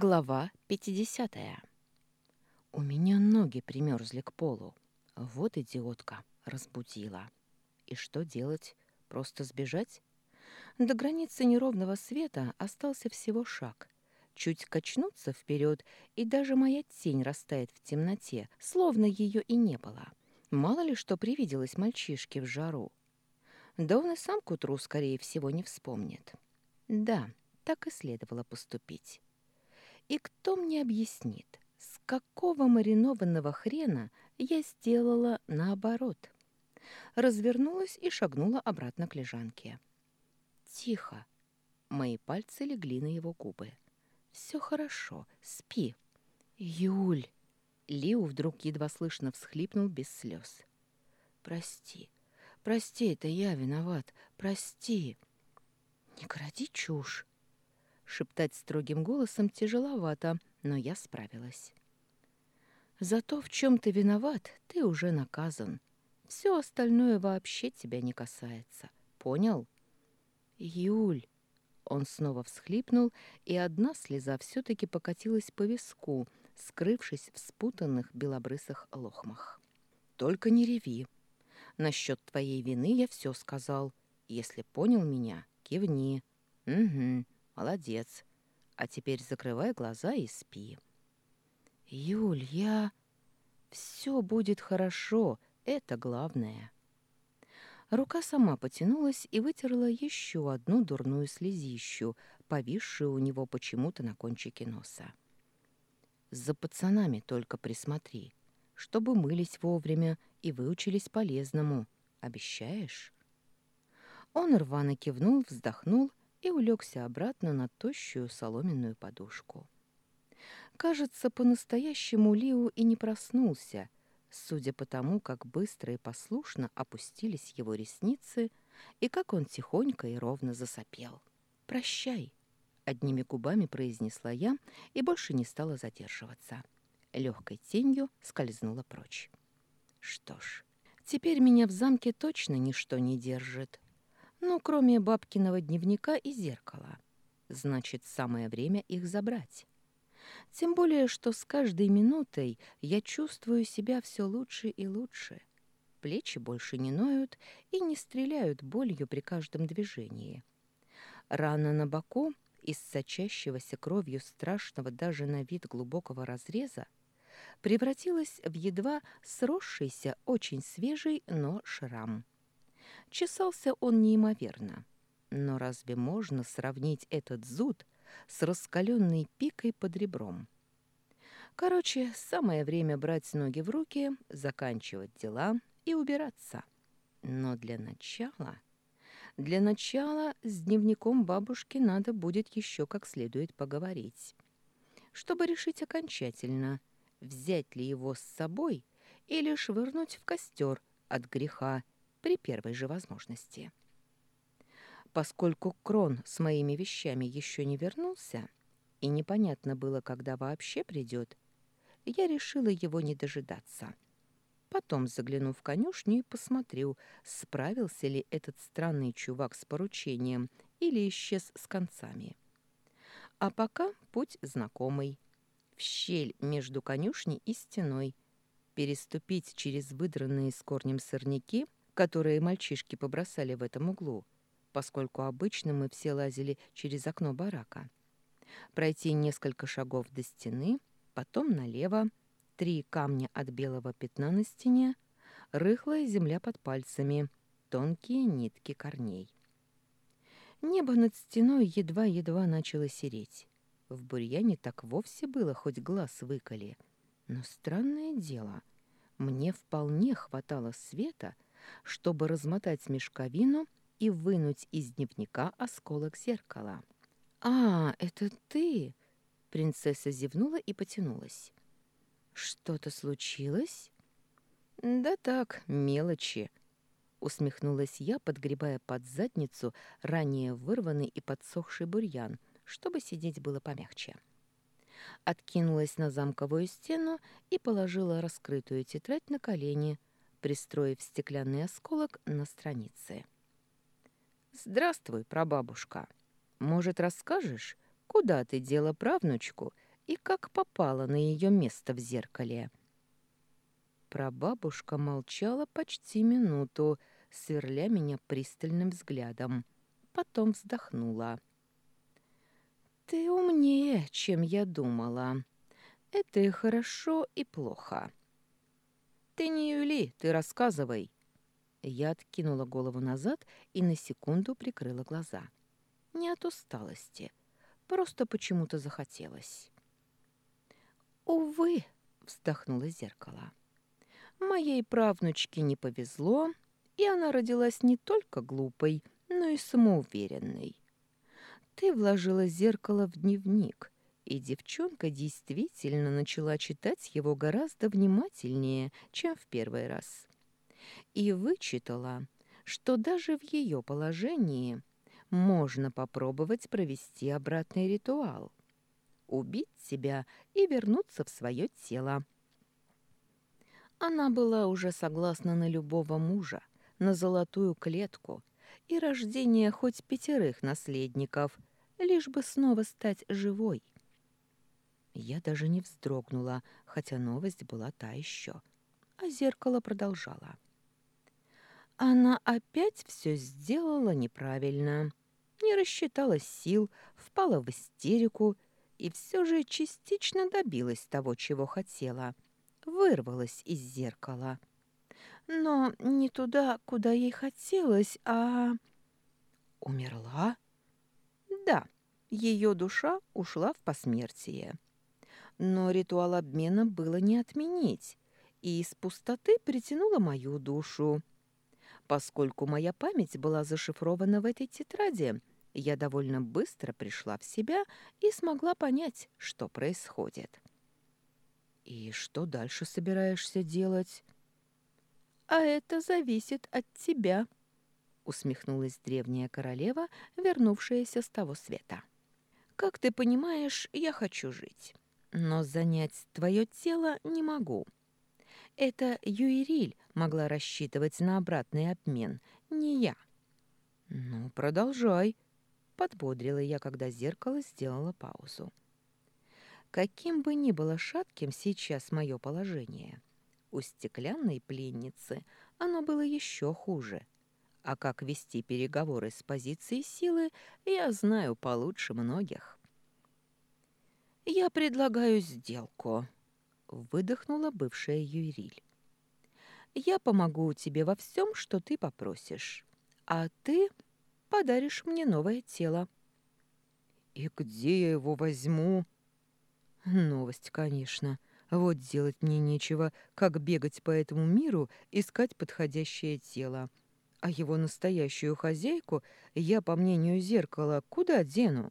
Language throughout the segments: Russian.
Глава 50. У меня ноги примерзли к полу. Вот идиотка, разбудила. И что делать? Просто сбежать? До границы неровного света остался всего шаг. Чуть качнуться вперед, и даже моя тень растает в темноте, словно ее и не было. Мало ли что привиделось мальчишке в жару. Да он и сам к утру, скорее всего, не вспомнит. Да, так и следовало поступить. И кто мне объяснит, с какого маринованного хрена я сделала наоборот? Развернулась и шагнула обратно к лежанке. Тихо. Мои пальцы легли на его губы. Все хорошо, спи. Юль. Лиу вдруг едва слышно всхлипнул без слез. Прости. Прости, это я виноват. Прости. Не кради чушь. Шептать строгим голосом тяжеловато, но я справилась. За то, в чем ты виноват, ты уже наказан. Все остальное вообще тебя не касается. Понял? Юль. Он снова всхлипнул, и одна слеза все-таки покатилась по виску, скрывшись в спутанных белобрысых лохмах. «Только не реви. Насчет твоей вины я все сказал. Если понял меня, кивни. Угу. Молодец. А теперь закрывай глаза и спи. Юль, я... Все будет хорошо, это главное. Рука сама потянулась и вытерла еще одну дурную слезищу, повисшую у него почему-то на кончике носа. За пацанами только присмотри, чтобы мылись вовремя и выучились полезному. Обещаешь? Он рвано кивнул, вздохнул и улегся обратно на тощую соломенную подушку. Кажется, по-настоящему Лиу и не проснулся, судя по тому, как быстро и послушно опустились его ресницы и как он тихонько и ровно засопел. «Прощай», — одними губами произнесла я и больше не стала задерживаться. Легкой тенью скользнула прочь. «Что ж, теперь меня в замке точно ничто не держит». Ну, кроме бабкиного дневника и зеркала. Значит, самое время их забрать. Тем более, что с каждой минутой я чувствую себя все лучше и лучше. Плечи больше не ноют и не стреляют болью при каждом движении. Рана на боку из сочащегося кровью страшного даже на вид глубокого разреза превратилась в едва сросшийся, очень свежий, но шрам. Чесался он неимоверно. Но разве можно сравнить этот зуд с раскаленной пикой под ребром? Короче, самое время брать ноги в руки, заканчивать дела и убираться. Но для начала... Для начала с дневником бабушки надо будет еще как следует поговорить. Чтобы решить окончательно, взять ли его с собой или швырнуть в костер от греха при первой же возможности. Поскольку Крон с моими вещами еще не вернулся, и непонятно было, когда вообще придет, я решила его не дожидаться. Потом загляну в конюшню и посмотрю, справился ли этот странный чувак с поручением или исчез с концами. А пока путь знакомый. В щель между конюшней и стеной. Переступить через выдранные с корнем сорняки — которые мальчишки побросали в этом углу, поскольку обычно мы все лазили через окно барака. Пройти несколько шагов до стены, потом налево, три камня от белого пятна на стене, рыхлая земля под пальцами, тонкие нитки корней. Небо над стеной едва-едва начало сереть. В бурьяне так вовсе было, хоть глаз выколи. Но странное дело, мне вполне хватало света — чтобы размотать мешковину и вынуть из дневника осколок зеркала. «А, это ты!» Принцесса зевнула и потянулась. «Что-то случилось?» «Да так, мелочи», — усмехнулась я, подгребая под задницу ранее вырванный и подсохший бурьян, чтобы сидеть было помягче. Откинулась на замковую стену и положила раскрытую тетрадь на колени, пристроив стеклянный осколок на странице. «Здравствуй, прабабушка. Может, расскажешь, куда ты дела правнучку и как попала на ее место в зеркале. Прабабушка молчала почти минуту, сверля меня пристальным взглядом. Потом вздохнула. «Ты умнее, чем я думала. Это и хорошо, и плохо». «Ты не Юли, ты рассказывай». Я откинула голову назад и на секунду прикрыла глаза. Не от усталости, просто почему-то захотелось. «Увы», — вздохнуло зеркало, — «моей правнучке не повезло, и она родилась не только глупой, но и самоуверенной. Ты вложила зеркало в дневник, и девчонка действительно начала читать его гораздо внимательнее, чем в первый раз. И вычитала, что даже в ее положении можно попробовать провести обратный ритуал. Убить себя и вернуться в свое тело. Она была уже согласна на любого мужа, на золотую клетку и рождение хоть пятерых наследников, лишь бы снова стать живой. Я даже не вздрогнула, хотя новость была та еще. А зеркало продолжало. Она опять все сделала неправильно. Не рассчитала сил, впала в истерику и все же частично добилась того, чего хотела. Вырвалась из зеркала. Но не туда, куда ей хотелось, а... Умерла? Да, ее душа ушла в посмертие. Но ритуал обмена было не отменить, и из пустоты притянула мою душу. Поскольку моя память была зашифрована в этой тетради, я довольно быстро пришла в себя и смогла понять, что происходит. «И что дальше собираешься делать?» «А это зависит от тебя», — усмехнулась древняя королева, вернувшаяся с того света. «Как ты понимаешь, я хочу жить, но занять твое тело не могу. Это Юириль могла рассчитывать на обратный обмен, не я». «Ну, продолжай», — подбодрила я, когда зеркало сделало паузу. Каким бы ни было шатким сейчас мое положение — у стеклянной пленницы оно было еще хуже. А как вести переговоры с позиции силы, я знаю получше многих. «Я предлагаю сделку», — выдохнула бывшая Юриль. «Я помогу тебе во всем, что ты попросишь, а ты подаришь мне новое тело». «И где я его возьму?» «Новость, конечно. Вот делать мне нечего, как бегать по этому миру, искать подходящее тело. А его настоящую хозяйку я, по мнению зеркала, куда дену?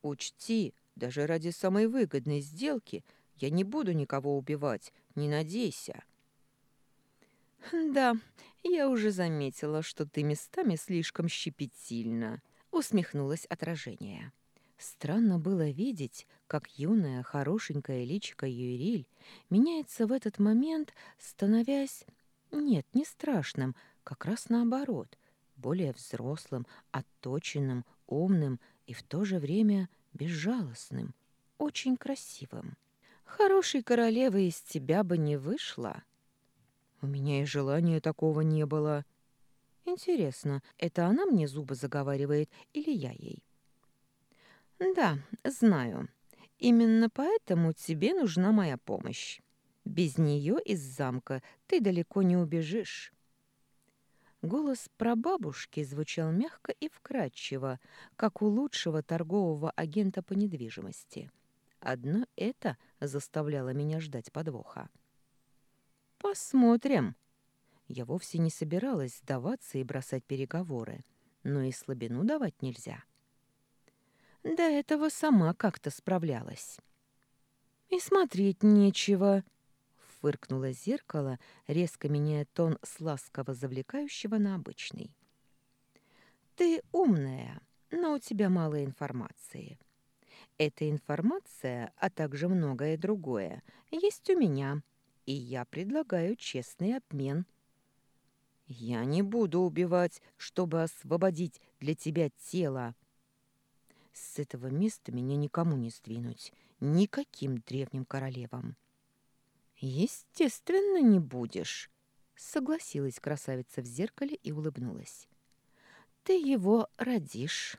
Учти, даже ради самой выгодной сделки я не буду никого убивать, не надейся. Да, я уже заметила, что ты местами слишком щепетильна, усмехнулось отражение. Странно было видеть, как юная, хорошенькая личико Юриль меняется в этот момент, становясь... Нет, не страшным, как раз наоборот, более взрослым, отточенным, умным и в то же время безжалостным, очень красивым. Хорошей королевы из тебя бы не вышло. У меня и желания такого не было. Интересно, это она мне зубы заговаривает или я ей? «Да, знаю. Именно поэтому тебе нужна моя помощь. Без нее из замка ты далеко не убежишь». Голос прабабушки звучал мягко и вкрадчиво, как у лучшего торгового агента по недвижимости. Одно это заставляло меня ждать подвоха. «Посмотрим». Я вовсе не собиралась сдаваться и бросать переговоры, но и слабину давать нельзя. До этого сама как-то справлялась. «И смотреть нечего», — фыркнуло зеркало, резко меняя тон с ласково завлекающего на обычный. «Ты умная, но у тебя мало информации. Эта информация, а также многое другое, есть у меня, и я предлагаю честный обмен». «Я не буду убивать, чтобы освободить для тебя тело», С этого места меня никому не сдвинуть, никаким древним королевам. Естественно, не будешь, согласилась красавица в зеркале и улыбнулась. Ты его родишь.